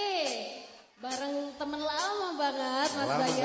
Oke, bareng temen lama banget Mas Bayu